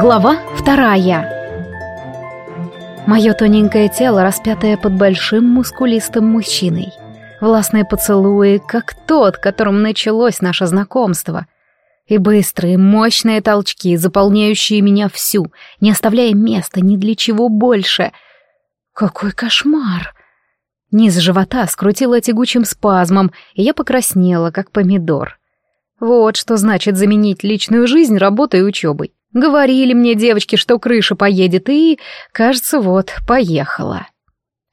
Глава вторая. Мое тоненькое тело, распятое под большим мускулистым мужчиной. Властные поцелуи, как тот, которым началось наше знакомство. И быстрые, мощные толчки, заполняющие меня всю, не оставляя места ни для чего больше. Какой кошмар! Низ живота скрутило тягучим спазмом, и я покраснела, как помидор. Вот что значит заменить личную жизнь работой и учебой. Говорили мне девочки, что крыша поедет, и, кажется, вот, поехала.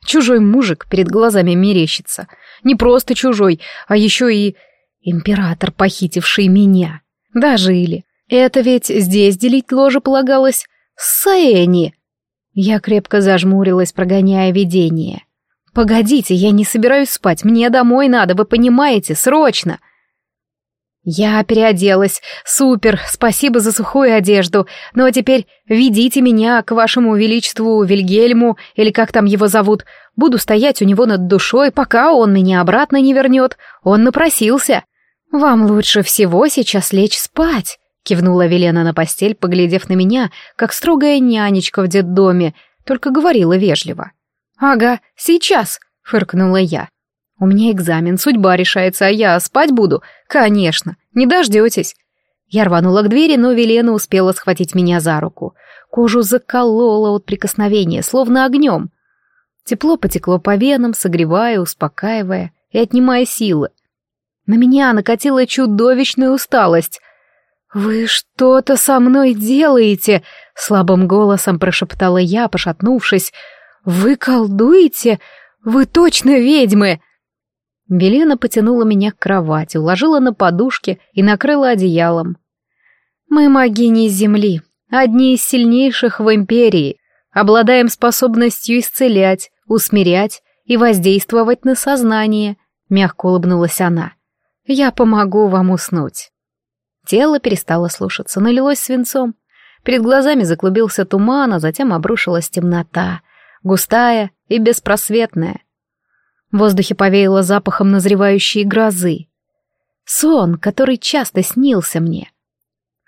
Чужой мужик перед глазами мерещится. Не просто чужой, а еще и император, похитивший меня. Дожили. Это ведь здесь делить ложе полагалось с Саэни. Я крепко зажмурилась, прогоняя видение. «Погодите, я не собираюсь спать, мне домой надо, вы понимаете, срочно!» Я переоделась. Супер, спасибо за сухую одежду. Ну а теперь ведите меня к вашему величеству Вильгельму, или как там его зовут. Буду стоять у него над душой, пока он меня обратно не вернет. Он напросился. Вам лучше всего сейчас лечь спать, кивнула Велена на постель, поглядев на меня, как строгая нянечка в детдоме, только говорила вежливо. «Ага, сейчас», — фыркнула я. У меня экзамен, судьба решается, а я спать буду? Конечно, не дождетесь. Я рванула к двери, но Велена успела схватить меня за руку. Кожу заколола от прикосновения, словно огнем. Тепло потекло по венам, согревая, успокаивая и отнимая силы. На меня накатила чудовищная усталость. «Вы что-то со мной делаете?» — слабым голосом прошептала я, пошатнувшись. «Вы колдуете? Вы точно ведьмы!» Велена потянула меня к кровати, уложила на подушке и накрыла одеялом. «Мы могини Земли, одни из сильнейших в Империи, обладаем способностью исцелять, усмирять и воздействовать на сознание», — мягко улыбнулась она. «Я помогу вам уснуть». Тело перестало слушаться, налилось свинцом. Перед глазами заклубился туман, а затем обрушилась темнота, густая и беспросветная. В воздухе повеяло запахом назревающей грозы. Сон, который часто снился мне.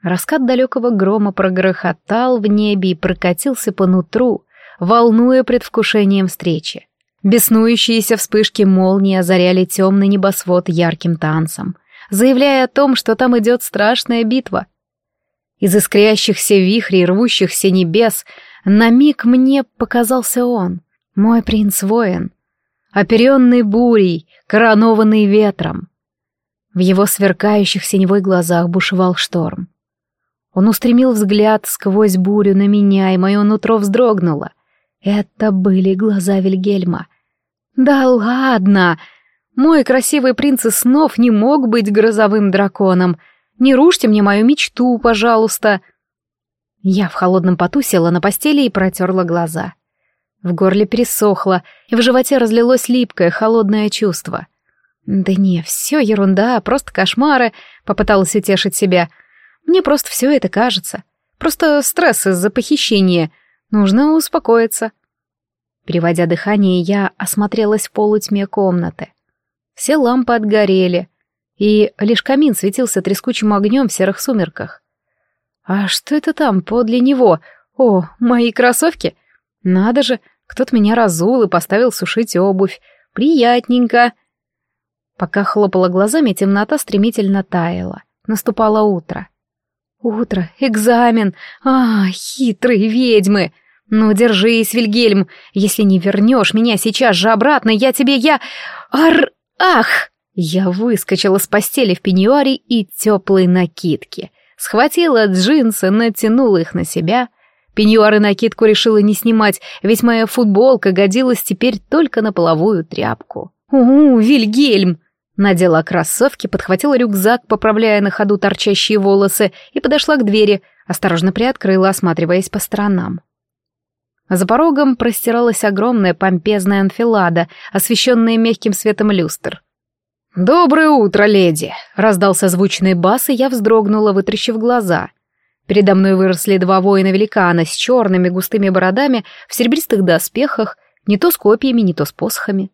Раскат далекого грома прогрохотал в небе и прокатился по нутру, волнуя предвкушением встречи. Беснующиеся вспышки молнии озаряли темный небосвод ярким танцем, заявляя о том, что там идет страшная битва. Из искрящихся вихрей рвущихся небес на миг мне показался он, мой принц-воин — оперенный бурей, коронованный ветром. В его сверкающих синевой глазах бушевал шторм. Он устремил взгляд сквозь бурю на меня, и мое нутро вздрогнуло. Это были глаза Вильгельма. «Да ладно! Мой красивый принц из снов не мог быть грозовым драконом. Не рушьте мне мою мечту, пожалуйста!» Я в холодном поту села на постели и протерла глаза. В горле пересохло, и в животе разлилось липкое, холодное чувство. «Да не, все ерунда, просто кошмары», — попыталась утешить себя. «Мне просто все это кажется. Просто стресс из-за похищения. Нужно успокоиться». Переводя дыхание, я осмотрелась в полутьме комнаты. Все лампы отгорели, и лишь камин светился трескучим огнем в серых сумерках. «А что это там подле него? О, мои кроссовки!» Надо же, кто-то меня разул и поставил сушить обувь. Приятненько. Пока хлопала глазами, темнота стремительно таяла. Наступало утро. Утро, экзамен. А, хитрые ведьмы. Ну, держись, Вильгельм. Если не вернешь меня сейчас же обратно, я тебе, я... Ар... Ах! Я выскочила с постели в пеньюаре и теплой накидке. Схватила джинсы, натянула их на себя — Пеньюар и накидку решила не снимать, ведь моя футболка годилась теперь только на половую тряпку. «У, Вильгельм!» Надела кроссовки, подхватила рюкзак, поправляя на ходу торчащие волосы, и подошла к двери, осторожно приоткрыла, осматриваясь по сторонам. За порогом простиралась огромная помпезная анфилада, освещенная мягким светом люстр. «Доброе утро, леди!» — раздался звучный бас, и я вздрогнула, вытрящив глаза. Передо мной выросли два воина-великана с черными густыми бородами в серебристых доспехах, не то с копьями, не то с посохами.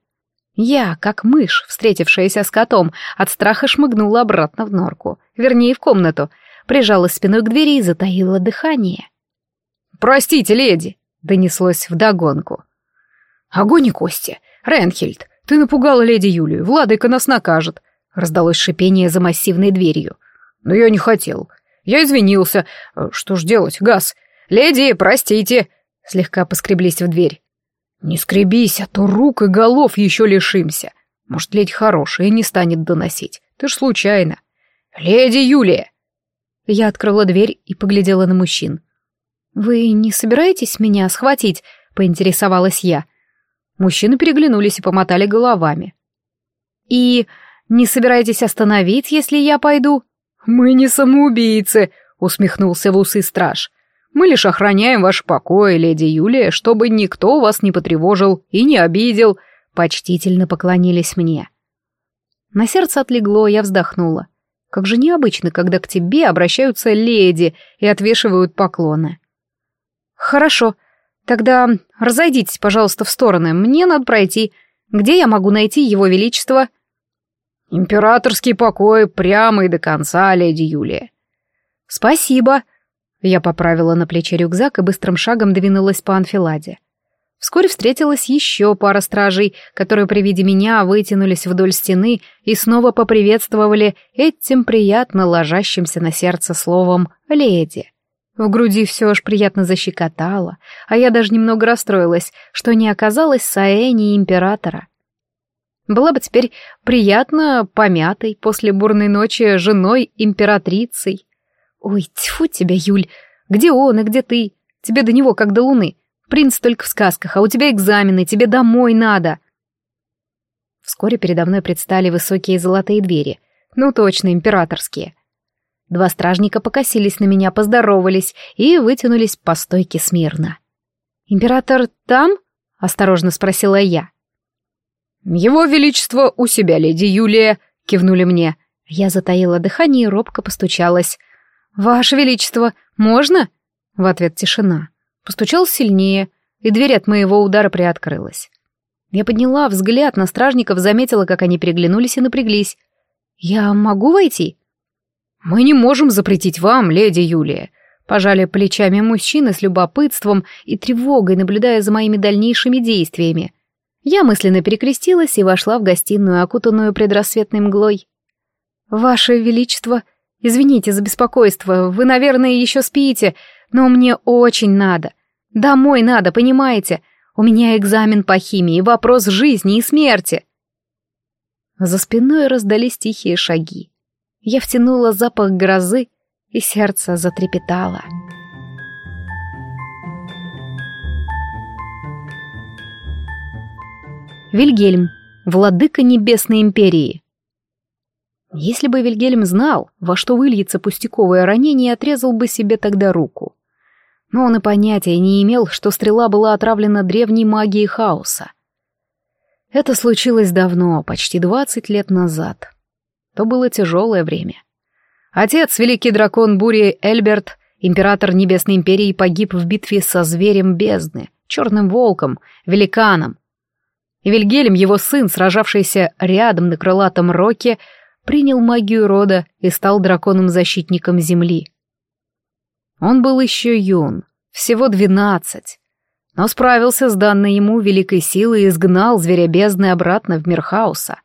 Я, как мышь, встретившаяся с котом, от страха шмыгнула обратно в норку, вернее, в комнату, прижалась спиной к двери и затаила дыхание. «Простите, леди!» — донеслось вдогонку. «Огонь и кости! Ренхельд, ты напугала леди Юлию, Владыка нас накажет!» — раздалось шипение за массивной дверью. «Но я не хотел. Я извинился. Что ж делать, Газ? Леди, простите!» Слегка поскреблись в дверь. «Не скребись, а то рук и голов еще лишимся. Может, ледь хорошая и не станет доносить. Ты ж случайно. Леди Юлия!» Я открыла дверь и поглядела на мужчин. «Вы не собираетесь меня схватить?» — поинтересовалась я. Мужчины переглянулись и помотали головами. «И не собираетесь остановить, если я пойду?» «Мы не самоубийцы», — усмехнулся в усы страж. «Мы лишь охраняем ваш покой, леди Юлия, чтобы никто вас не потревожил и не обидел», — почтительно поклонились мне. На сердце отлегло, я вздохнула. Как же необычно, когда к тебе обращаются леди и отвешивают поклоны. «Хорошо. Тогда разойдитесь, пожалуйста, в стороны. Мне надо пройти. Где я могу найти его величество?» «Императорский покой прямо и до конца, леди Юлия». «Спасибо». Я поправила на плече рюкзак и быстрым шагом двинулась по анфиладе. Вскоре встретилась еще пара стражей, которые при виде меня вытянулись вдоль стены и снова поприветствовали этим приятно ложащимся на сердце словом «леди». В груди все аж приятно защекотало, а я даже немного расстроилась, что не оказалась Саэни императора. Была бы теперь приятно помятой после бурной ночи женой императрицей. Ой, тьфу тебя, Юль, где он и где ты? Тебе до него как до луны. Принц только в сказках, а у тебя экзамены, тебе домой надо. Вскоре передо мной предстали высокие золотые двери. Ну точно, императорские. Два стражника покосились на меня, поздоровались и вытянулись по стойке смирно. «Император там?» — осторожно спросила я. «Его Величество у себя, леди Юлия», — кивнули мне. Я затаила дыхание и робко постучалась. «Ваше Величество, можно?» В ответ тишина. Постучал сильнее, и дверь от моего удара приоткрылась. Я подняла взгляд на стражников, заметила, как они переглянулись и напряглись. «Я могу войти?» «Мы не можем запретить вам, леди Юлия», — пожали плечами мужчины с любопытством и тревогой, наблюдая за моими дальнейшими действиями. Я мысленно перекрестилась и вошла в гостиную, окутанную предрассветной мглой. «Ваше Величество, извините за беспокойство, вы, наверное, еще спите, но мне очень надо. Домой надо, понимаете? У меня экзамен по химии, вопрос жизни и смерти». За спиной раздались тихие шаги. Я втянула запах грозы, и сердце затрепетало. Вильгельм, владыка Небесной Империи. Если бы Вильгельм знал, во что выльется пустяковое ранение, отрезал бы себе тогда руку. Но он и понятия не имел, что стрела была отравлена древней магией хаоса. Это случилось давно, почти двадцать лет назад то было тяжелое время. Отец, великий дракон бури Эльберт, император Небесной Империи, погиб в битве со зверем бездны, черным волком, великаном. Вильгельм, его сын, сражавшийся рядом на крылатом роке, принял магию рода и стал драконом-защитником земли. Он был еще юн, всего двенадцать, но справился с данной ему великой силой и изгнал зверя бездны обратно в мир хаоса.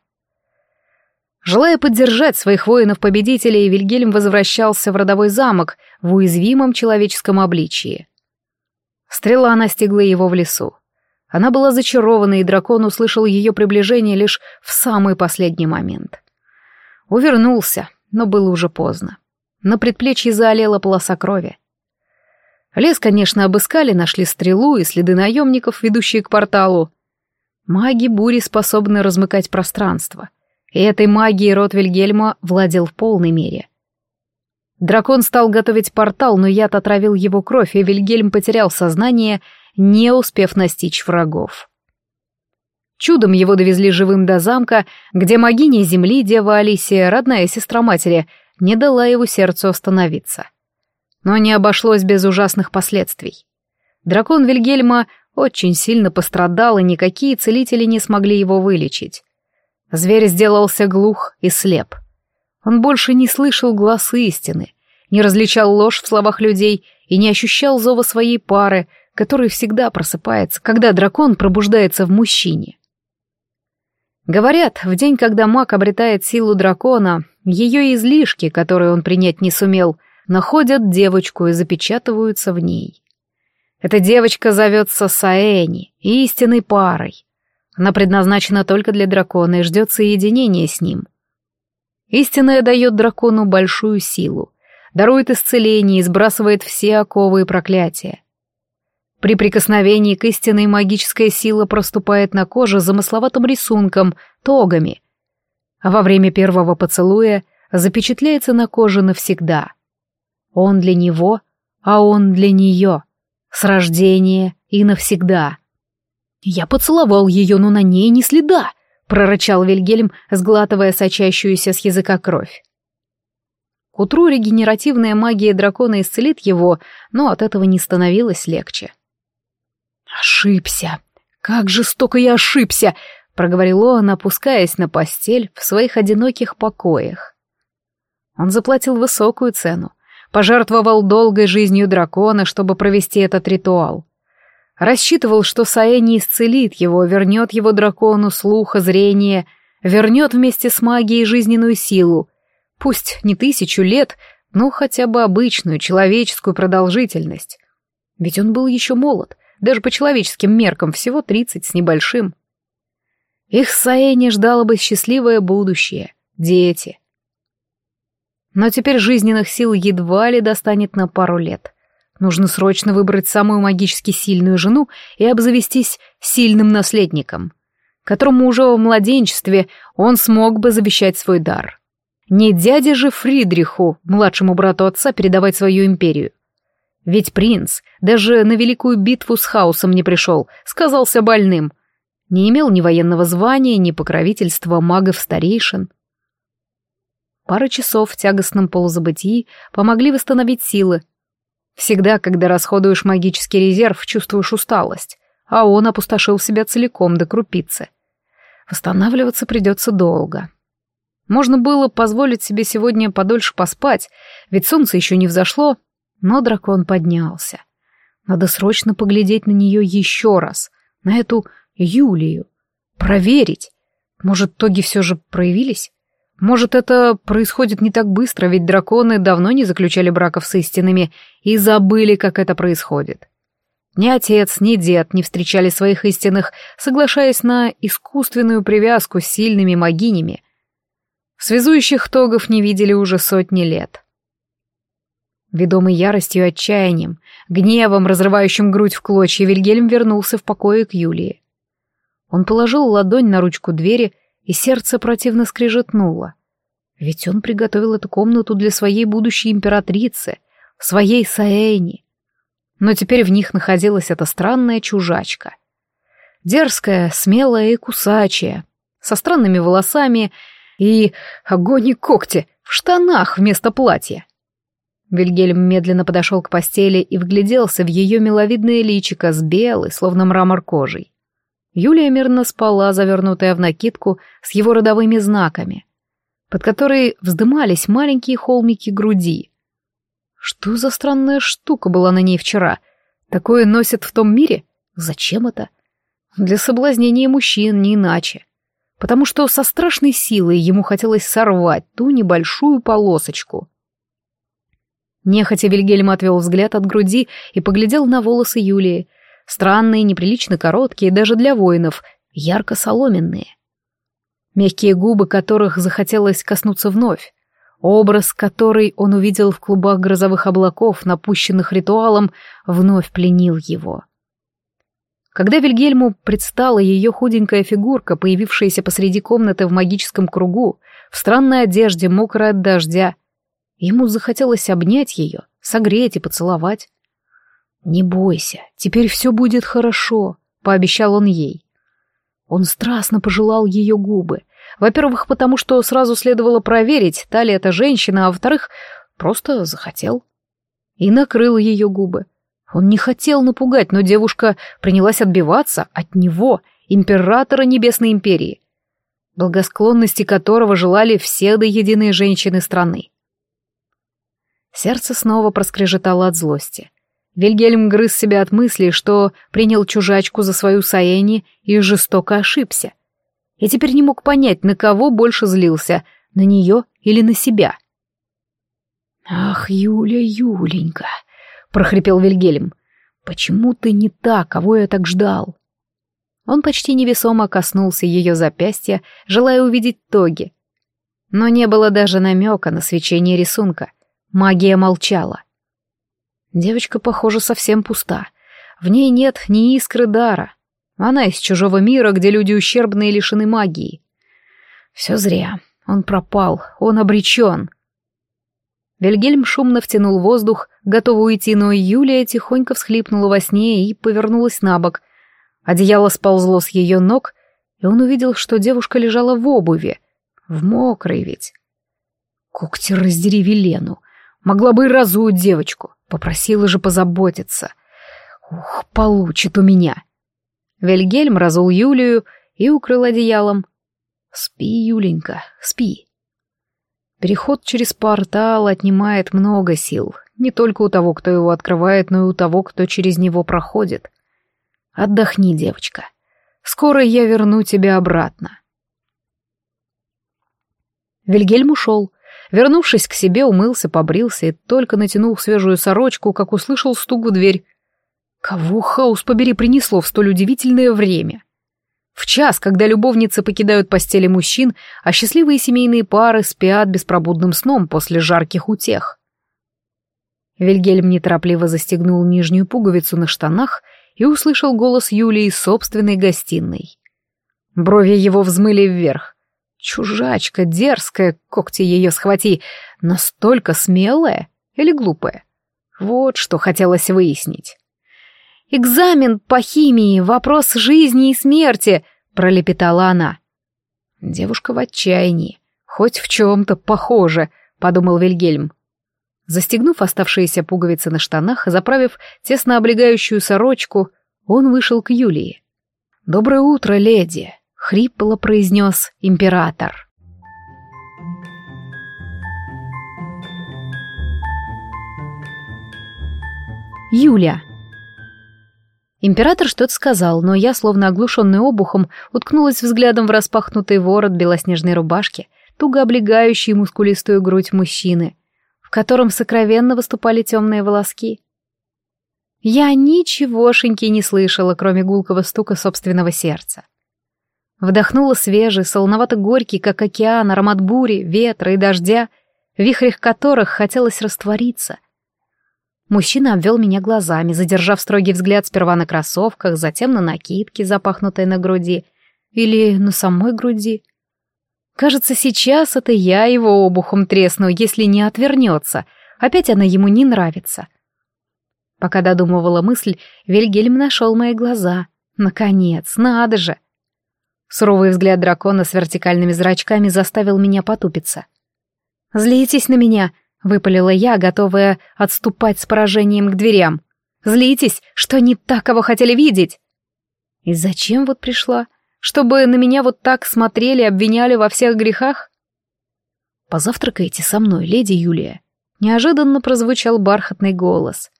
Желая поддержать своих воинов-победителей, Вильгельм возвращался в родовой замок в уязвимом человеческом обличии. Стрела настигла его в лесу. Она была зачарована, и дракон услышал ее приближение лишь в самый последний момент. Увернулся, но было уже поздно. На предплечье заолела полоса крови. Лес, конечно, обыскали, нашли стрелу и следы наемников, ведущие к порталу. Маги бури способны размыкать пространство — и этой магией род Вильгельма владел в полной мере. Дракон стал готовить портал, но яд отравил его кровь, и Вильгельм потерял сознание, не успев настичь врагов. Чудом его довезли живым до замка, где магиня земли, дева Алисия, родная сестра матери, не дала его сердцу остановиться. Но не обошлось без ужасных последствий. Дракон Вильгельма очень сильно пострадал, и никакие целители не смогли его вылечить. Зверь сделался глух и слеп. Он больше не слышал глаз истины, не различал ложь в словах людей и не ощущал зова своей пары, который всегда просыпается, когда дракон пробуждается в мужчине. Говорят, в день, когда маг обретает силу дракона, ее излишки, которые он принять не сумел, находят девочку и запечатываются в ней. Эта девочка зовется Саэни, истинной парой. Она предназначена только для дракона и ждет соединения с ним. Истинная дает дракону большую силу, дарует исцеление и сбрасывает все оковы и проклятия. При прикосновении к истинной магическая сила проступает на коже замысловатым рисунком, тогами, а во время первого поцелуя запечатляется на коже навсегда. Он для него, а он для нее, с рождения и навсегда. «Я поцеловал ее, но на ней ни следа», — прорычал Вильгельм, сглатывая сочащуюся с языка кровь. К утру регенеративная магия дракона исцелит его, но от этого не становилось легче. «Ошибся! Как жестоко я ошибся!» — проговорил он, опускаясь на постель в своих одиноких покоях. Он заплатил высокую цену, пожертвовал долгой жизнью дракона, чтобы провести этот ритуал. Рассчитывал, что Саэни исцелит его, вернет его дракону слуха, зрение, вернет вместе с магией жизненную силу, пусть не тысячу лет, но хотя бы обычную человеческую продолжительность. Ведь он был еще молод, даже по человеческим меркам всего тридцать с небольшим. Их Саэни ждало бы счастливое будущее, дети. Но теперь жизненных сил едва ли достанет на пару лет. Нужно срочно выбрать самую магически сильную жену и обзавестись сильным наследником, которому уже в младенчестве он смог бы завещать свой дар. Не дяде же Фридриху, младшему брату отца, передавать свою империю. Ведь принц даже на великую битву с хаосом не пришел, сказался больным. Не имел ни военного звания, ни покровительства магов-старейшин. Пара часов в тягостном полузабытии помогли восстановить силы. Всегда, когда расходуешь магический резерв, чувствуешь усталость, а он опустошил себя целиком до крупицы. Восстанавливаться придется долго. Можно было позволить себе сегодня подольше поспать, ведь солнце еще не взошло, но дракон поднялся. Надо срочно поглядеть на нее еще раз, на эту Юлию, проверить. Может, тоги все же проявились? Может, это происходит не так быстро, ведь драконы давно не заключали браков с истинными и забыли, как это происходит. Ни отец, ни дед не встречали своих истинных, соглашаясь на искусственную привязку с сильными могинями. Связующих тогов не видели уже сотни лет. Ведомый яростью и отчаянием, гневом, разрывающим грудь в клочья, Вильгельм вернулся в покое к Юлии. Он положил ладонь на ручку двери и сердце противно скрежетнуло. Ведь он приготовил эту комнату для своей будущей императрицы, своей Саэни. Но теперь в них находилась эта странная чужачка. Дерзкая, смелая и кусачая, со странными волосами и огонь и когти в штанах вместо платья. Вильгельм медленно подошел к постели и вгляделся в ее миловидное личико с белой, словно мрамор кожей. Юлия мирно спала, завернутая в накидку с его родовыми знаками, под которой вздымались маленькие холмики груди. Что за странная штука была на ней вчера? Такое носят в том мире? Зачем это? Для соблазнения мужчин, не иначе. Потому что со страшной силой ему хотелось сорвать ту небольшую полосочку. Нехотя Вильгельм отвел взгляд от груди и поглядел на волосы Юлии — Странные, неприлично короткие, даже для воинов, ярко-соломенные. Мягкие губы которых захотелось коснуться вновь. Образ, который он увидел в клубах грозовых облаков, напущенных ритуалом, вновь пленил его. Когда Вильгельму предстала ее худенькая фигурка, появившаяся посреди комнаты в магическом кругу, в странной одежде, мокрая от дождя, ему захотелось обнять ее, согреть и поцеловать. «Не бойся, теперь все будет хорошо», — пообещал он ей. Он страстно пожелал ее губы. Во-первых, потому что сразу следовало проверить, та ли эта женщина, а во-вторых, просто захотел. И накрыл ее губы. Он не хотел напугать, но девушка принялась отбиваться от него, императора Небесной Империи, благосклонности которого желали все до единой женщины страны. Сердце снова проскрежетало от злости. Вильгельм грыз себя от мысли, что принял чужачку за свою Саэни и жестоко ошибся. И теперь не мог понять, на кого больше злился, на нее или на себя. «Ах, Юля, Юленька!» — прохрипел Вильгельм. «Почему ты не та, кого я так ждал?» Он почти невесомо коснулся ее запястья, желая увидеть тоги. Но не было даже намека на свечение рисунка. Магия молчала. Девочка, похоже, совсем пуста. В ней нет ни искры дара. Она из чужого мира, где люди ущербные и лишены магии. Все зря. Он пропал. Он обречен. Вильгельм шумно втянул воздух, готовый уйти, но Юлия тихонько всхлипнула во сне и повернулась на бок. Одеяло сползло с ее ног, и он увидел, что девушка лежала в обуви. В мокрой ведь. Когти раздери Велену. Могла бы и разуть девочку. Попросила же позаботиться. Ух, получит у меня. Вильгельм разул Юлию и укрыл одеялом. Спи, Юленька, спи. Переход через портал отнимает много сил. Не только у того, кто его открывает, но и у того, кто через него проходит. Отдохни, девочка. Скоро я верну тебя обратно. Вильгельм ушел. Вернувшись к себе, умылся, побрился и только натянул свежую сорочку, как услышал стук в дверь. Кого, хаос побери, принесло в столь удивительное время? В час, когда любовницы покидают постели мужчин, а счастливые семейные пары спят беспробудным сном после жарких утех. Вильгельм неторопливо застегнул нижнюю пуговицу на штанах и услышал голос Юлии из собственной гостиной. Брови его взмыли вверх. Чужачка, дерзкая, когти ее схвати, настолько смелая или глупая? Вот что хотелось выяснить. «Экзамен по химии, вопрос жизни и смерти», — пролепетала она. Девушка в отчаянии. Хоть в чем-то похоже, подумал Вильгельм. Застегнув оставшиеся пуговицы на штанах, заправив тесно облегающую сорочку, он вышел к Юлии. «Доброе утро, леди!» — хрипло произнес император. Юля. Император что-то сказал, но я, словно оглушенный обухом, уткнулась взглядом в распахнутый ворот белоснежной рубашки, туго облегающий мускулистую грудь мужчины, в котором сокровенно выступали темные волоски. Я ничегошеньки не слышала, кроме гулкого стука собственного сердца. Вдохнула свежий, солоновато-горький, как океан, аромат бури, ветра и дождя, в вихрях которых хотелось раствориться. Мужчина обвел меня глазами, задержав строгий взгляд сперва на кроссовках, затем на накидке, запахнутой на груди, или на самой груди. Кажется, сейчас это я его обухом тресну, если не отвернется. Опять она ему не нравится. Пока додумывала мысль, Вильгельм нашел мои глаза. Наконец, надо же! Суровый взгляд дракона с вертикальными зрачками заставил меня потупиться. «Злитесь на меня!» — выпалила я, готовая отступать с поражением к дверям. «Злитесь, что не так, кого хотели видеть!» «И зачем вот пришла? Чтобы на меня вот так смотрели, обвиняли во всех грехах?» «Позавтракайте со мной, леди Юлия», — неожиданно прозвучал бархатный голос.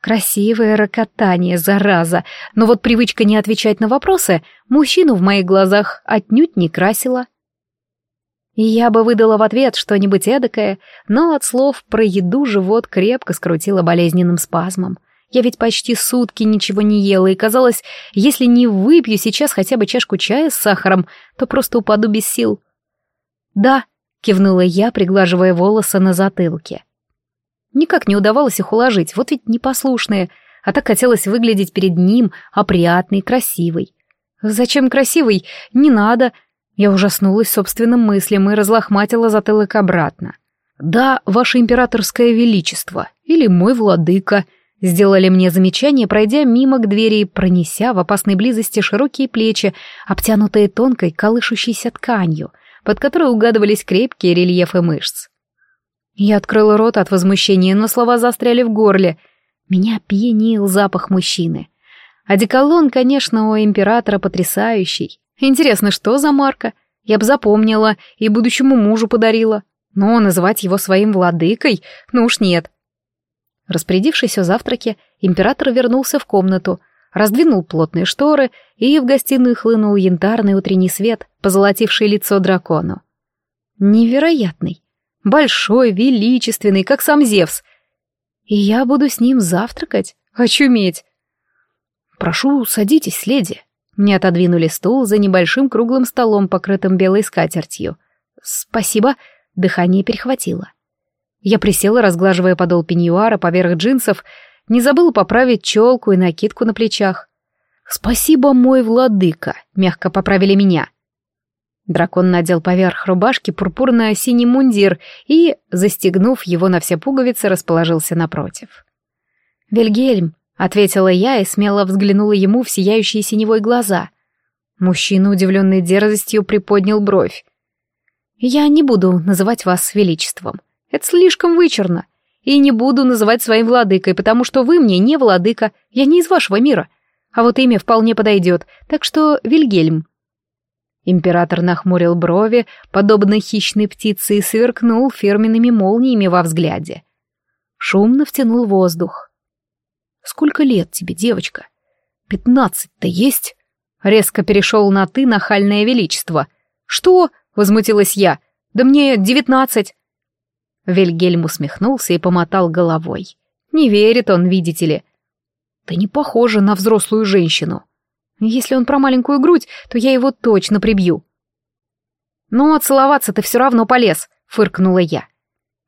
Красивое ракотание, зараза. Но вот привычка не отвечать на вопросы мужчину в моих глазах отнюдь не красила. И я бы выдала в ответ что-нибудь эдакое, но от слов про еду живот крепко скрутило болезненным спазмом. Я ведь почти сутки ничего не ела, и казалось, если не выпью сейчас хотя бы чашку чая с сахаром, то просто упаду без сил. «Да», — кивнула я, приглаживая волосы на затылке. Никак не удавалось их уложить, вот ведь непослушные, а так хотелось выглядеть перед ним опрятной, красивой. Зачем красивой? Не надо. Я ужаснулась собственным мыслям и разлохматила затылок обратно. «Да, ваше императорское величество, или мой владыка», сделали мне замечание, пройдя мимо к двери и пронеся в опасной близости широкие плечи, обтянутые тонкой колышущейся тканью, под которой угадывались крепкие рельефы мышц. Я открыла рот от возмущения, но слова застряли в горле. Меня пьянил запах мужчины. Одеколон, конечно, у императора потрясающий. Интересно, что за марка? Я б запомнила и будущему мужу подарила. Но называть его своим владыкой? Ну уж нет. Распорядившись о завтраке, император вернулся в комнату, раздвинул плотные шторы, и в гостиную хлынул янтарный утренний свет, позолотивший лицо дракону. Невероятный, большой, величественный, как сам Зевс. И я буду с ним завтракать, очуметь. «Прошу, садитесь, леди». Мне отодвинули стул за небольшим круглым столом, покрытым белой скатертью. «Спасибо», дыхание перехватило. Я присела, разглаживая подол пеньюара поверх джинсов, не забыла поправить челку и накидку на плечах. «Спасибо, мой владыка», — мягко поправили меня. Дракон надел поверх рубашки пурпурно-синий мундир и, застегнув его на все пуговицы, расположился напротив. «Вильгельм», — ответила я и смело взглянула ему в сияющие синевой глаза. Мужчина, удивленный дерзостью, приподнял бровь. «Я не буду называть вас величеством. Это слишком вычурно. И не буду называть своим владыкой, потому что вы мне не владыка, я не из вашего мира. А вот имя вполне подойдет, так что Вильгельм». Император нахмурил брови, подобно хищной птице, и сверкнул фирменными молниями во взгляде. Шумно втянул воздух. «Сколько лет тебе, девочка? Пятнадцать-то есть?» Резко перешел на «ты» нахальное величество. «Что?» — возмутилась я. «Да мне девятнадцать». Вильгельм усмехнулся и помотал головой. «Не верит он, видите ли. Ты не похожа на взрослую женщину. Если он про маленькую грудь, то я его точно прибью». «Ну, а целоваться ты все равно полез», — фыркнула я.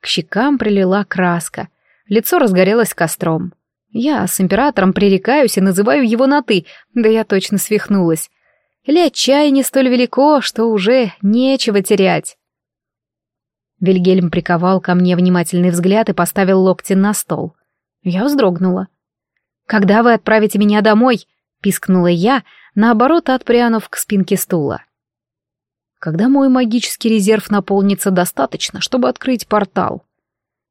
К щекам прилила краска, лицо разгорелось костром. Я с императором пререкаюсь и называю его на «ты», да я точно свихнулась. Или отчаяние столь велико, что уже нечего терять. Вильгельм приковал ко мне внимательный взгляд и поставил локти на стол. Я вздрогнула. «Когда вы отправите меня домой?» — пискнула я, наоборот отпрянув к спинке стула. «Когда мой магический резерв наполнится достаточно, чтобы открыть портал».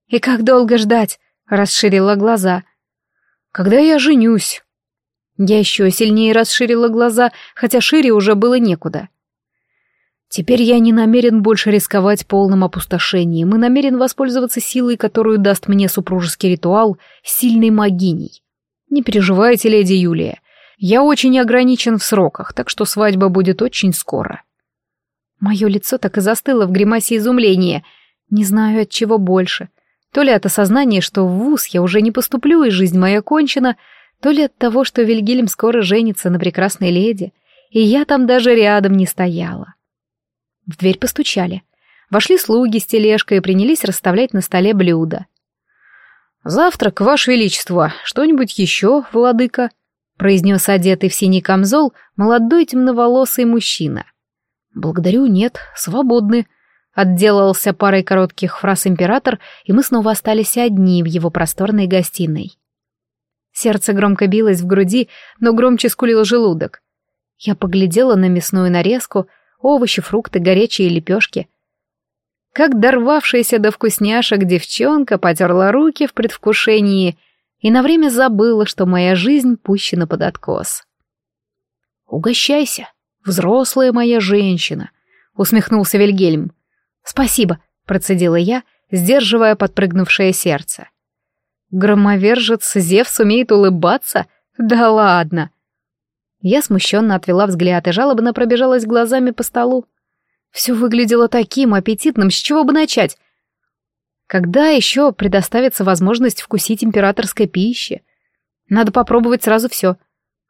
«И как долго ждать?» — расширила глаза. «Когда я женюсь». Я еще сильнее расширила глаза, хотя шире уже было некуда. Теперь я не намерен больше рисковать полным опустошением и намерен воспользоваться силой, которую даст мне супружеский ритуал сильной магиней. Не переживайте, леди Юлия. Я очень ограничен в сроках, так что свадьба будет очень скоро. Мое лицо так и застыло в гримасе изумления. Не знаю, от чего больше. То ли от осознания, что в вуз я уже не поступлю и жизнь моя кончена, то ли от того, что Вильгельм скоро женится на прекрасной леди, и я там даже рядом не стояла. В дверь постучали. Вошли слуги с тележкой и принялись расставлять на столе блюда. «Завтрак, Ваше Величество, что-нибудь еще, владыка?» Произнес одетый в синий камзол молодой темноволосый мужчина. «Благодарю, нет, свободны», — отделался парой коротких фраз император, и мы снова остались одни в его просторной гостиной. Сердце громко билось в груди, но громче скулил желудок. Я поглядела на мясную нарезку — овощи, фрукты, горячие лепешки. Как дорвавшаяся до вкусняшек девчонка потерла руки в предвкушении и на время забыла, что моя жизнь пущена под откос. «Угощайся, взрослая моя женщина», — усмехнулся Вильгельм. «Спасибо», — процедила я, сдерживая подпрыгнувшее сердце. «Громовержец Зевс умеет улыбаться? Да ладно!» Я смущенно отвела взгляд и жалобно пробежалась глазами по столу. Все выглядело таким аппетитным, с чего бы начать? Когда еще предоставится возможность вкусить императорской пищи? Надо попробовать сразу все.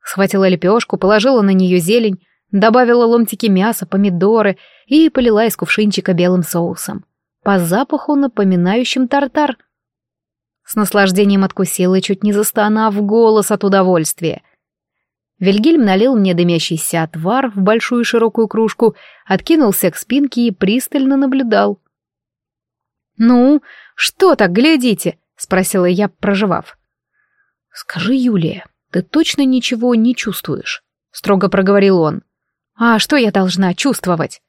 Схватила лепешку, положила на нее зелень, добавила ломтики мяса, помидоры и полила из кувшинчика белым соусом. По запаху напоминающим тартар. С наслаждением откусила, чуть не застонав голос от удовольствия — Вильгельм налил мне дымящийся отвар в большую широкую кружку, откинулся к спинке и пристально наблюдал. «Ну, что так глядите?» — спросила я, проживав. «Скажи, Юлия, ты точно ничего не чувствуешь?» — строго проговорил он. «А что я должна чувствовать?»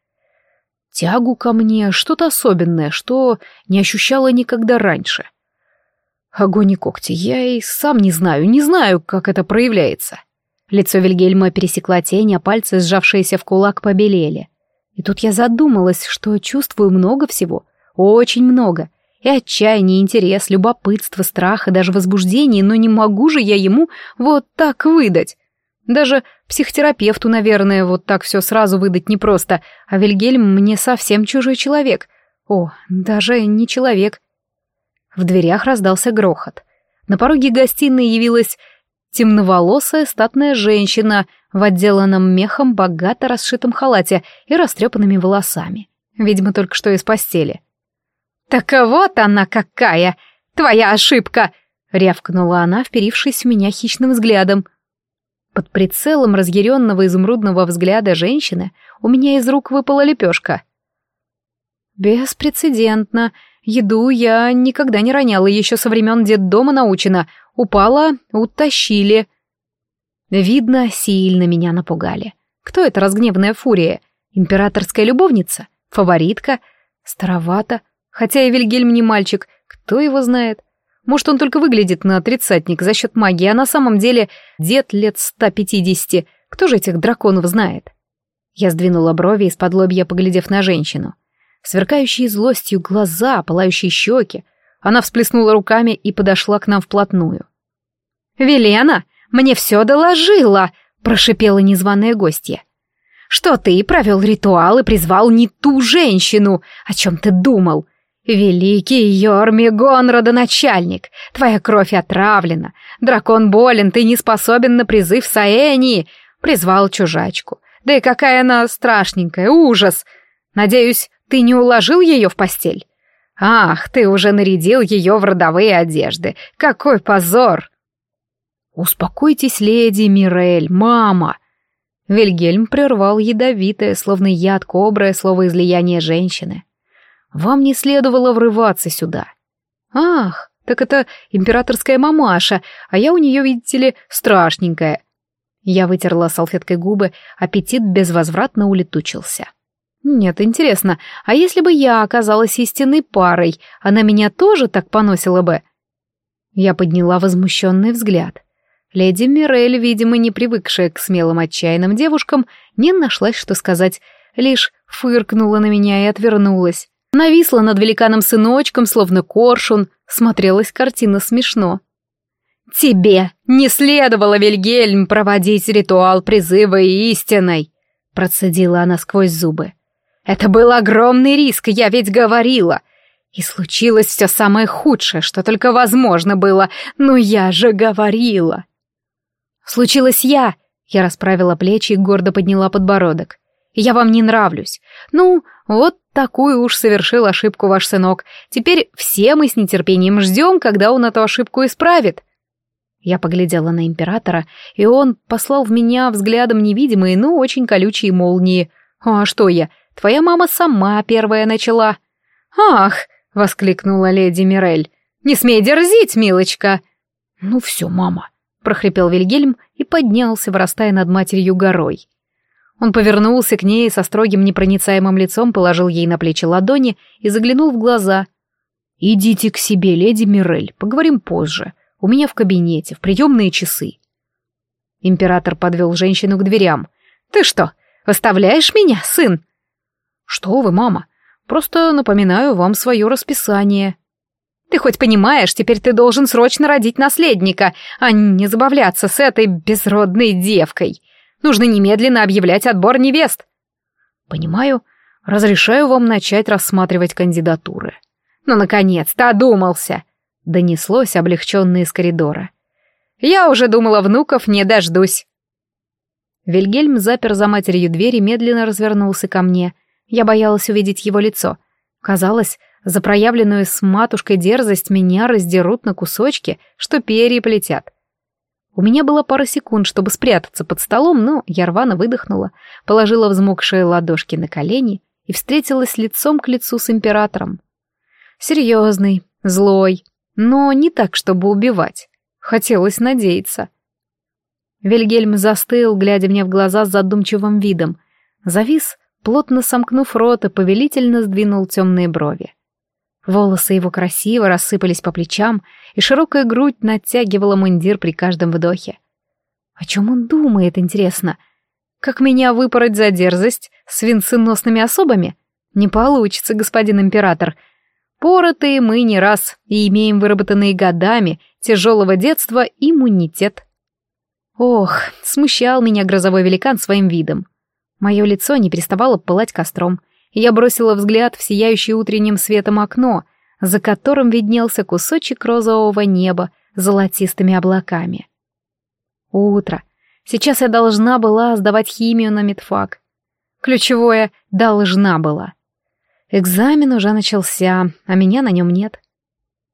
«Тягу ко мне, что-то особенное, что не ощущала никогда раньше». «Огонь и когти, я и сам не знаю, не знаю, как это проявляется». Лицо Вильгельма пересекла тень, а пальцы, сжавшиеся в кулак, побелели. И тут я задумалась, что чувствую много всего, очень много, И отчаяние, интерес, любопытство, страх и даже возбуждение, но не могу же я ему вот так выдать. Даже психотерапевту, наверное, вот так все сразу выдать непросто, а Вильгельм мне совсем чужой человек. О, даже не человек. В дверях раздался грохот. На пороге гостиной явилась темноволосая статная женщина в отделанном мехом богато расшитом халате и растрепанными волосами. Видимо, только что из постели. «Так вот она какая! Твоя ошибка!» — рявкнула она, вперившись в меня хищным взглядом. Под прицелом разъяренного изумрудного взгляда женщины у меня из рук выпала лепешка. Беспрецедентно. Еду я никогда не роняла, еще со времен детдома научена. Упала, утащили. Видно, сильно меня напугали. Кто эта разгневанная фурия? Императорская любовница? Фаворитка? Старовато. Хотя и Вильгельм не мальчик, кто его знает? Может, он только выглядит на тридцатник за счет магии, а на самом деле дед лет ста пятидесяти. Кто же этих драконов знает? Я сдвинула брови из-под лобья, поглядев на женщину. Сверкающие злостью глаза, пылающие щеки. Она всплеснула руками и подошла к нам вплотную. «Велена, мне все доложила!» — прошипела незваная гостья. «Что ты провел ритуал и призвал не ту женщину? О чем ты думал? «Великий Йормигон, родоначальник, твоя кровь отравлена, дракон болен, ты не способен на призыв Саэнии!» Призвал чужачку. Да и какая она страшненькая, ужас! Надеюсь, ты не уложил ее в постель? Ах, ты уже нарядил ее в родовые одежды. Какой позор! Успокойтесь, леди Мирель, мама! Вильгельм прервал ядовитое, словно яд кобры, слово излияние женщины. Вам не следовало врываться сюда. Ах, так это императорская мамаша, а я у нее, видите ли, страшненькая. Я вытерла салфеткой губы, аппетит безвозвратно улетучился. Нет, интересно, а если бы я оказалась истинной парой, она меня тоже так поносила бы? Я подняла возмущенный взгляд. Леди Мирель, видимо, не привыкшая к смелым отчаянным девушкам, не нашлась, что сказать, лишь фыркнула на меня и отвернулась. Нависла над великаном-сыночком, словно коршун, смотрелась картина смешно. «Тебе не следовало, Вильгельм, проводить ритуал призыва истиной!» Процедила она сквозь зубы. «Это был огромный риск, я ведь говорила!» И случилось все самое худшее, что только возможно было, но я же говорила. «Случилось я!» Я расправила плечи и гордо подняла подбородок. «Я вам не нравлюсь. Ну, вот такую уж совершил ошибку ваш сынок. Теперь все мы с нетерпением ждем, когда он эту ошибку исправит. Я поглядела на императора, и он послал в меня взглядом невидимые, но очень колючие молнии. «А что я? Твоя мама сама первая начала». «Ах!» — воскликнула леди Мирель. «Не смей дерзить, милочка!» «Ну все, мама!» — прохрипел Вильгельм и поднялся, вырастая над матерью горой. Он повернулся к ней со строгим непроницаемым лицом, положил ей на плечи ладони и заглянул в глаза. «Идите к себе, леди Мирель, поговорим позже. У меня в кабинете, в приемные часы». Император подвел женщину к дверям. «Ты что, оставляешь меня, сын?» «Что вы, мама? Просто напоминаю вам свое расписание». «Ты хоть понимаешь, теперь ты должен срочно родить наследника, а не забавляться с этой безродной девкой. Нужно немедленно объявлять отбор невест. Понимаю. Разрешаю вам начать рассматривать кандидатуры. Ну, наконец-то одумался. Донеслось облегченно из коридора. Я уже думала, внуков не дождусь. Вильгельм запер за матерью дверь и медленно развернулся ко мне. Я боялась увидеть его лицо. Казалось, за проявленную с матушкой дерзость меня раздерут на кусочки, что перья полетят. У меня была пара секунд, чтобы спрятаться под столом, но я рвано выдохнула, положила взмокшие ладошки на колени и встретилась лицом к лицу с императором. Серьезный, злой, но не так, чтобы убивать. Хотелось надеяться. Вильгельм застыл, глядя мне в глаза с задумчивым видом. Завис, плотно сомкнув рот и повелительно сдвинул темные брови. Волосы его красиво рассыпались по плечам, и широкая грудь натягивала мундир при каждом вдохе. О чем он думает, интересно? Как меня выпороть за дерзость с венценосными особами? Не получится, господин император. Поротые мы не раз и имеем выработанные годами тяжелого детства иммунитет. Ох, смущал меня грозовой великан своим видом. Мое лицо не переставало пылать костром, я бросила взгляд в сияющее утренним светом окно, за которым виднелся кусочек розового неба с золотистыми облаками. Утро. Сейчас я должна была сдавать химию на медфак. Ключевое «должна была». Экзамен уже начался, а меня на нем нет.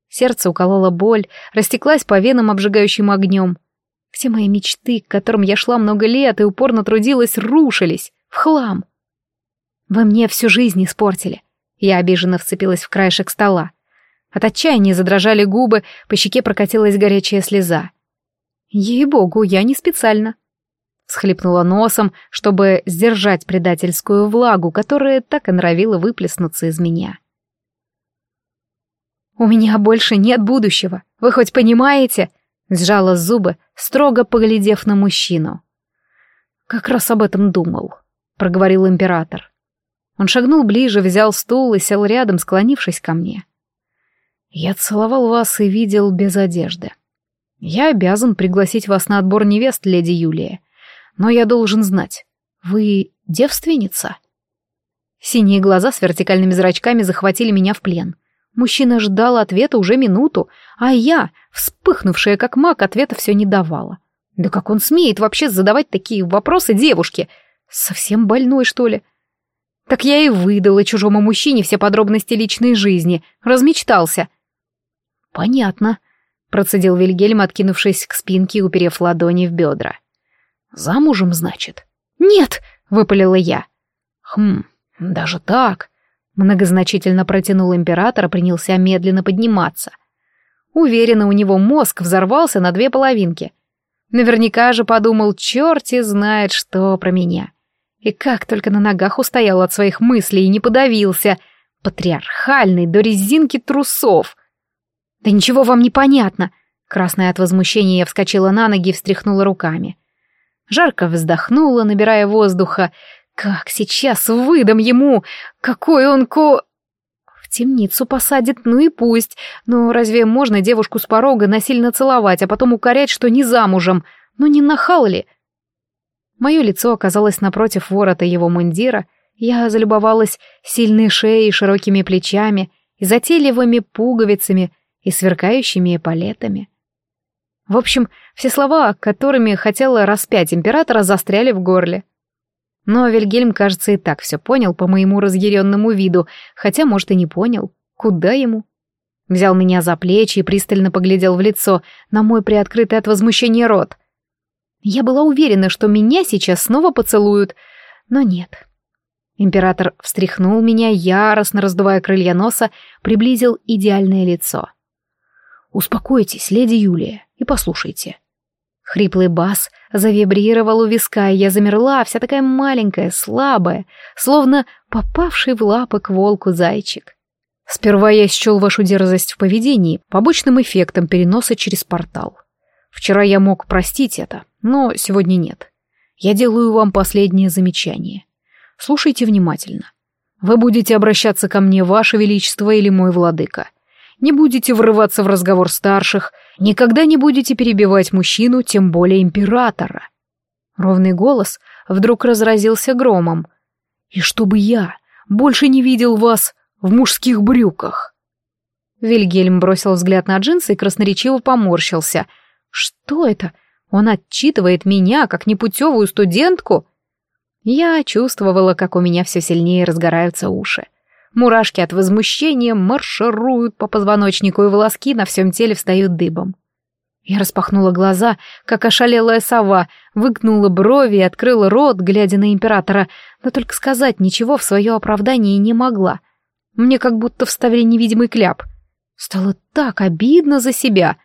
Сердце укололо боль, растеклась по венам обжигающим огнем. Все мои мечты, к которым я шла много лет и упорно трудилась, рушились в хлам. Вы мне всю жизнь испортили. Я обиженно вцепилась в краешек стола. От отчаяния задрожали губы, по щеке прокатилась горячая слеза. Ей-богу, я не специально. Схлипнула носом, чтобы сдержать предательскую влагу, которая так и норовила выплеснуться из меня. «У меня больше нет будущего, вы хоть понимаете?» Сжала зубы, строго поглядев на мужчину. «Как раз об этом думал», — проговорил император. Он шагнул ближе, взял стул и сел рядом, склонившись ко мне. «Я целовал вас и видел без одежды. Я обязан пригласить вас на отбор невест, леди Юлия. Но я должен знать, вы девственница?» Синие глаза с вертикальными зрачками захватили меня в плен. Мужчина ждал ответа уже минуту, а я, вспыхнувшая как маг, ответа все не давала. Да как он смеет вообще задавать такие вопросы девушке? Совсем больной, что ли? Так я и выдала чужому мужчине все подробности личной жизни. Размечтался. Понятно, процедил Вильгельм, откинувшись к спинке уперев ладони в бедра. Замужем, значит? Нет, выпалила я. Хм, даже так. Многозначительно протянул император и принялся медленно подниматься. Уверенно, у него мозг взорвался на две половинки. Наверняка же подумал, черти знает, что про меня. И как только на ногах устоял от своих мыслей и не подавился. Патриархальный до резинки трусов. Да ничего вам не понятно. Красная от возмущения я вскочила на ноги и встряхнула руками. Жарко вздохнула, набирая воздуха. Как сейчас выдам ему, какой он ко... В темницу посадит, ну и пусть. Но разве можно девушку с порога насильно целовать, а потом укорять, что не замужем? Ну не нахал ли? Мое лицо оказалось напротив ворота его мундира. Я залюбовалась сильной шеей, широкими плечами и затейливыми пуговицами и сверкающими эполетами. В общем, все слова, которыми хотела распять императора, застряли в горле. Но Вильгельм, кажется, и так все понял по моему разъяренному виду, хотя, может, и не понял. Куда ему? Взял меня за плечи и пристально поглядел в лицо, на мой приоткрытый от возмущения рот. Я была уверена, что меня сейчас снова поцелуют, но нет. Император встряхнул меня, яростно раздувая крылья носа, приблизил идеальное лицо. «Успокойтесь, леди Юлия, и послушайте. Хриплый бас завибрировал у виска, и я замерла, вся такая маленькая, слабая, словно попавший в лапы к волку зайчик. Сперва я счел вашу дерзость в поведении побочным эффектом переноса через портал. Вчера я мог простить это, но сегодня нет. Я делаю вам последнее замечание. Слушайте внимательно. Вы будете обращаться ко мне, ваше величество или мой владыка не будете врываться в разговор старших, никогда не будете перебивать мужчину, тем более императора. Ровный голос вдруг разразился громом. И чтобы я больше не видел вас в мужских брюках. Вильгельм бросил взгляд на джинсы и красноречиво поморщился. Что это? Он отчитывает меня, как непутевую студентку? Я чувствовала, как у меня все сильнее разгораются уши. Мурашки от возмущения маршируют по позвоночнику, и волоски на всем теле встают дыбом. Я распахнула глаза, как ошалелая сова, выгнула брови и открыла рот, глядя на императора, но только сказать ничего в свое оправдание не могла. Мне как будто вставили невидимый кляп. Стало так обидно за себя.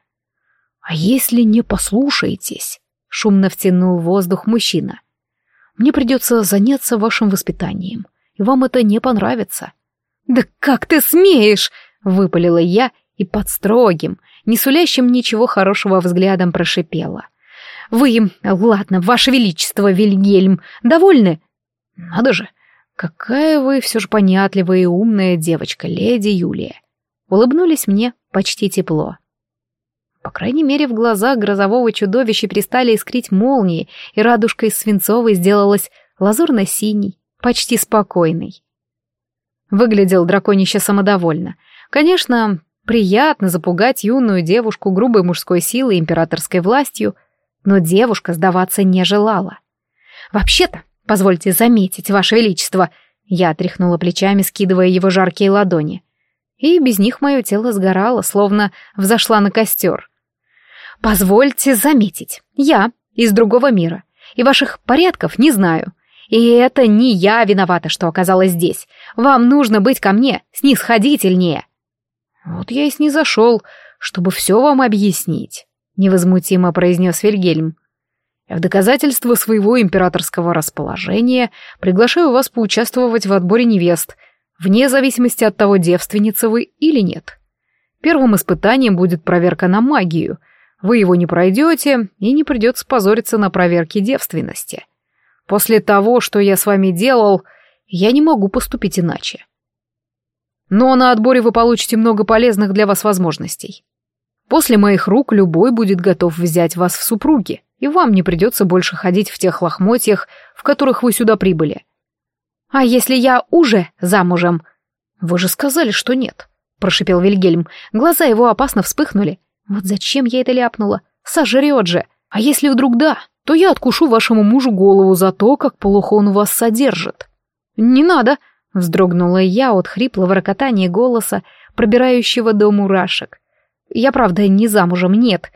«А если не послушаетесь?» — шумно втянул воздух мужчина. «Мне придется заняться вашим воспитанием, и вам это не понравится». «Да как ты смеешь!» — выпалила я и под строгим, не сулящим ничего хорошего взглядом прошипела. «Вы, ладно, ваше величество, Вильгельм, довольны?» «Надо же, какая вы все же понятливая и умная девочка, леди Юлия. улыбнулись мне почти тепло. По крайней мере, в глазах грозового чудовища перестали искрить молнии, и радужка из свинцовой сделалась лазурно-синей, почти спокойной. Выглядел драконище самодовольно. Конечно, приятно запугать юную девушку грубой мужской силой и императорской властью, но девушка сдаваться не желала. «Вообще-то, позвольте заметить, Ваше Величество», я тряхнула плечами, скидывая его жаркие ладони. И без них мое тело сгорало, словно взошла на костер. «Позвольте заметить, я из другого мира, и ваших порядков не знаю. И это не я виновата, что оказалась здесь. Вам нужно быть ко мне снисходительнее». «Вот я и снизошел, чтобы все вам объяснить», — невозмутимо произнес Вильгельм. В доказательство своего императорского расположения приглашаю вас поучаствовать в отборе невест, вне зависимости от того, девственница вы или нет. Первым испытанием будет проверка на магию. Вы его не пройдете, и не придется позориться на проверке девственности. После того, что я с вами делал, я не могу поступить иначе. Но на отборе вы получите много полезных для вас возможностей. После моих рук любой будет готов взять вас в супруги и вам не придется больше ходить в тех лохмотьях, в которых вы сюда прибыли. А если я уже замужем? Вы же сказали, что нет, прошипел Вильгельм. Глаза его опасно вспыхнули. Вот зачем я это ляпнула? Сожрет же. А если вдруг да, то я откушу вашему мужу голову за то, как плохо он вас содержит. Не надо, вздрогнула я от хриплого рокотания голоса, пробирающего до мурашек. Я, правда, не замужем, нет.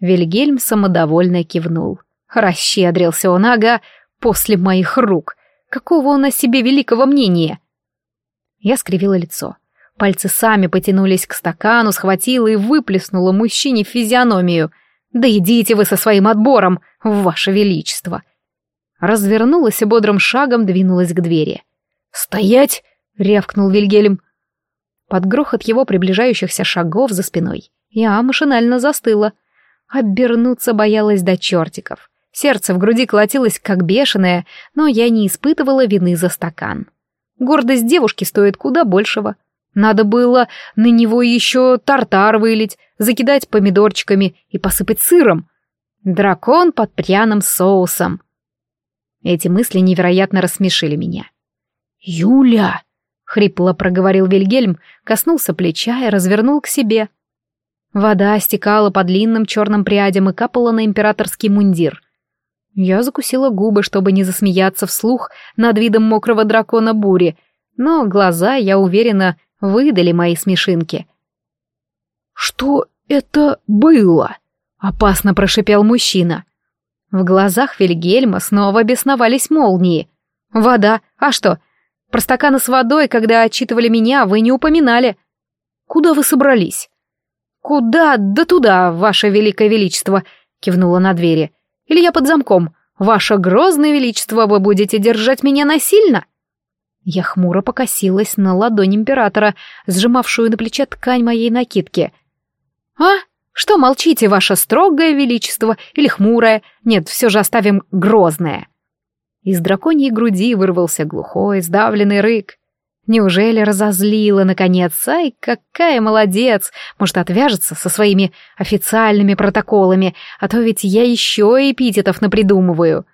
Вильгельм самодовольно кивнул. Расщедрился он, ага, после моих рук. Какого он о себе великого мнения? Я скривила лицо. Пальцы сами потянулись к стакану, схватила и выплеснула мужчине физиономию. «Да идите вы со своим отбором, ваше величество!» Развернулась и бодрым шагом двинулась к двери. «Стоять!» — рявкнул Вильгельм. Под грохот его приближающихся шагов за спиной я машинально застыла — Обернуться боялась до чертиков. Сердце в груди колотилось как бешеное, но я не испытывала вины за стакан. Гордость девушки стоит куда большего. Надо было на него еще тартар вылить, закидать помидорчиками и посыпать сыром. Дракон под пряным соусом. Эти мысли невероятно рассмешили меня. «Юля!» — хрипло проговорил Вильгельм, коснулся плеча и развернул к себе — Вода стекала по длинным черным прядям и капала на императорский мундир. Я закусила губы, чтобы не засмеяться вслух над видом мокрого дракона бури, но глаза, я уверена, выдали мои смешинки. «Что это было?» — опасно прошипел мужчина. В глазах Вильгельма снова бесновались молнии. «Вода? А что? Про стаканы с водой, когда отчитывали меня, вы не упоминали. Куда вы собрались?» «Куда? Да туда, ваше великое величество!» — кивнула на двери. «Или я под замком? Ваше грозное величество, вы будете держать меня насильно?» Я хмуро покосилась на ладонь императора, сжимавшую на плече ткань моей накидки. «А? Что молчите, ваше строгое величество или хмурое? Нет, все же оставим грозное». Из драконьей груди вырвался глухой, сдавленный рык. Неужели разозлила, наконец? Ай, какая молодец! Может, отвяжется со своими официальными протоколами, а то ведь я еще эпитетов напридумываю.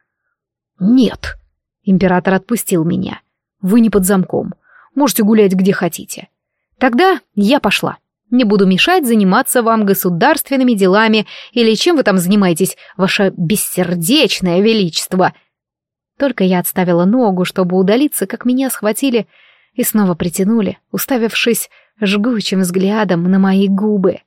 Нет, император отпустил меня. Вы не под замком. Можете гулять где хотите. Тогда я пошла. Не буду мешать заниматься вам государственными делами или чем вы там занимаетесь, ваше бессердечное величество. Только я отставила ногу, чтобы удалиться, как меня схватили и снова притянули, уставившись жгучим взглядом на мои губы.